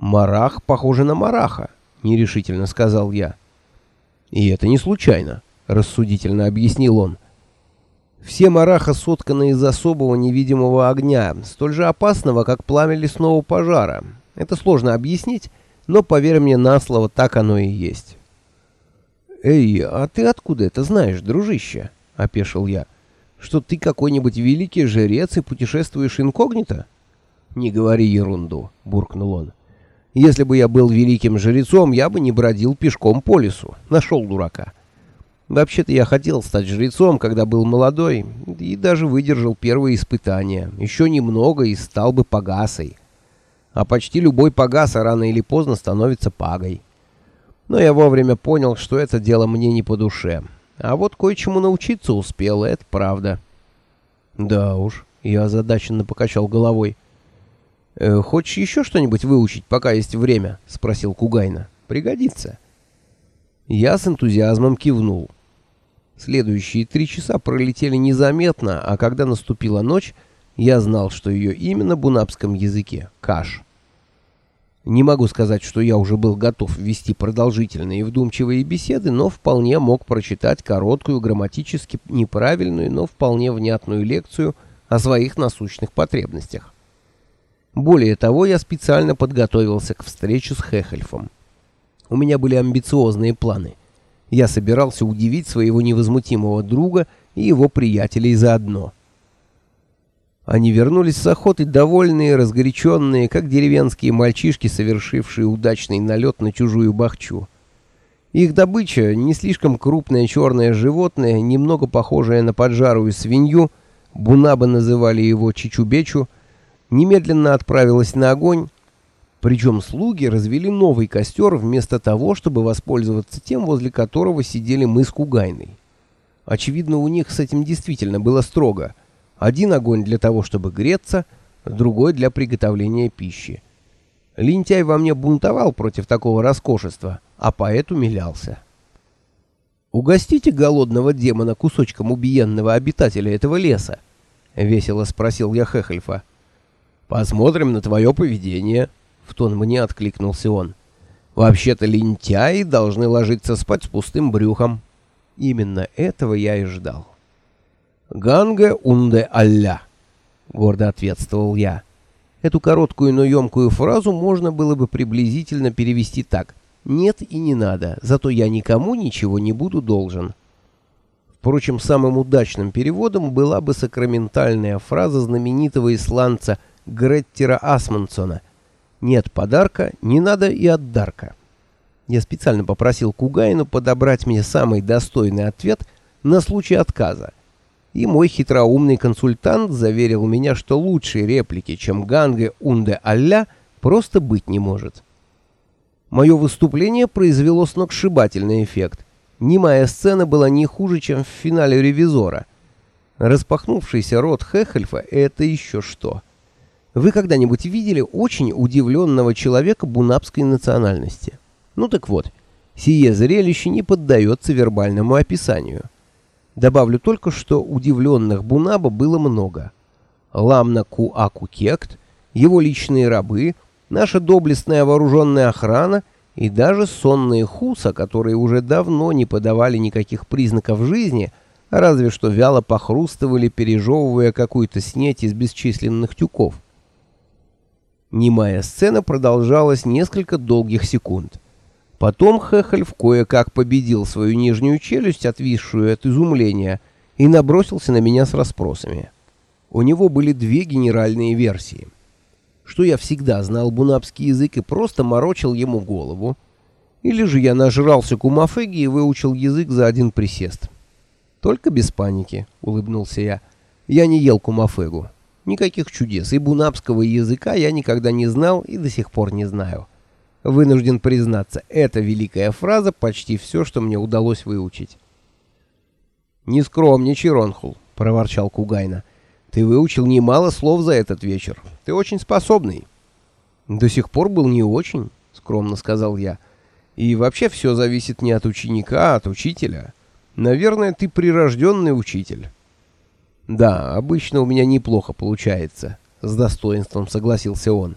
«Марах похоже на мараха», — нерешительно сказал я. «И это не случайно», — рассудительно объяснил он. «Все мараха сотканы из особого невидимого огня, столь же опасного, как пламя лесного пожара. Это сложно объяснить, но, поверь мне на слово, так оно и есть». «Эй, а ты откуда это знаешь, дружище?» — опешил я. «Что ты какой-нибудь великий жрец и путешествуешь инкогнито?» «Не говори ерунду», — буркнул он. «Если бы я был великим жрецом, я бы не бродил пешком по лесу. Нашел дурака. Вообще-то я хотел стать жрецом, когда был молодой, и даже выдержал первые испытания. Еще немного и стал бы погасой. А почти любой погаса рано или поздно становится пагой. Но я вовремя понял, что это дело мне не по душе. А вот кое-чему научиться успел, это правда». «Да уж», — я озадаченно покачал головой. «Э, «Хочешь еще что-нибудь выучить, пока есть время?» — спросил Кугайна. «Пригодится». Я с энтузиазмом кивнул. Следующие три часа пролетели незаметно, а когда наступила ночь, я знал, что ее имя на бунапском языке — Каш. Не могу сказать, что я уже был готов вести продолжительные и вдумчивые беседы, но вполне мог прочитать короткую, грамматически неправильную, но вполне внятную лекцию о своих насущных потребностях. Более того, я специально подготовился к встрече с Хехельфом. У меня были амбициозные планы. Я собирался удивить своего невозмутимого друга и его приятелей заодно. Они вернулись с охоты довольные, разгоряченные, как деревенские мальчишки, совершившие удачный налет на чужую бахчу. Их добыча, не слишком крупное черное животное, немного похожее на поджарую свинью, бунабы называли его чичубечу, немедленно отправилась на огонь, причем слуги развели новый костер вместо того, чтобы воспользоваться тем, возле которого сидели мы с Кугайной. Очевидно, у них с этим действительно было строго. Один огонь для того, чтобы греться, другой для приготовления пищи. Лентяй во мне бунтовал против такого роскошества, а поэт умилялся. «Угостите голодного демона кусочком убиенного обитателя этого леса?» — весело спросил я Хехельфа. «Посмотрим на твое поведение», — в тон мне откликнулся он. «Вообще-то лентяи должны ложиться спать с пустым брюхом». Именно этого я и ждал. «Ганге унде алля», — гордо ответствовал я. Эту короткую, но емкую фразу можно было бы приблизительно перевести так. «Нет и не надо, зато я никому ничего не буду должен». Впрочем, самым удачным переводом была бы сакраментальная фраза знаменитого исландца — Греттера Асмунсона. Нет подарка, не надо и отдарка. Я специально попросил Кугайну подобрать мне самый достойный ответ на случай отказа. И мой хитроумный консультант заверил меня, что лучшей реплики, чем Ганге Унде Алля, просто быть не может. Мое выступление произвело сногсшибательный эффект. Немая сцена была не хуже, чем в финале «Ревизора». Распахнувшийся рот Хехельфа — это еще что. Вы когда-нибудь видели очень удивленного человека бунапской национальности? Ну так вот, сие зрелище не поддается вербальному описанию. Добавлю только, что удивленных бунаба было много. Ламна Куаку Кект, его личные рабы, наша доблестная вооруженная охрана и даже сонные хуса, которые уже давно не подавали никаких признаков жизни, разве что вяло похрустывали, пережевывая какую-то снеть из бесчисленных тюков. Немая сцена продолжалась несколько долгих секунд. Потом Хехельф кое-как победил свою нижнюю челюсть, отвисшую от изумления, и набросился на меня с расспросами. У него были две генеральные версии. Что я всегда знал бунапский язык и просто морочил ему голову, или же я нажрался кумафеги и выучил язык за один присест. Только без паники, улыбнулся я. Я не ел кумафегу. Никаких чудес, и бунапского языка я никогда не знал и до сих пор не знаю. Вынужден признаться, эта великая фраза почти все, что мне удалось выучить. «Не скромничай, Ронхул», — проворчал Кугайна. «Ты выучил немало слов за этот вечер. Ты очень способный». «До сих пор был не очень», — скромно сказал я. «И вообще все зависит не от ученика, а от учителя. Наверное, ты прирожденный учитель». «Да, обычно у меня неплохо получается», — с достоинством согласился он.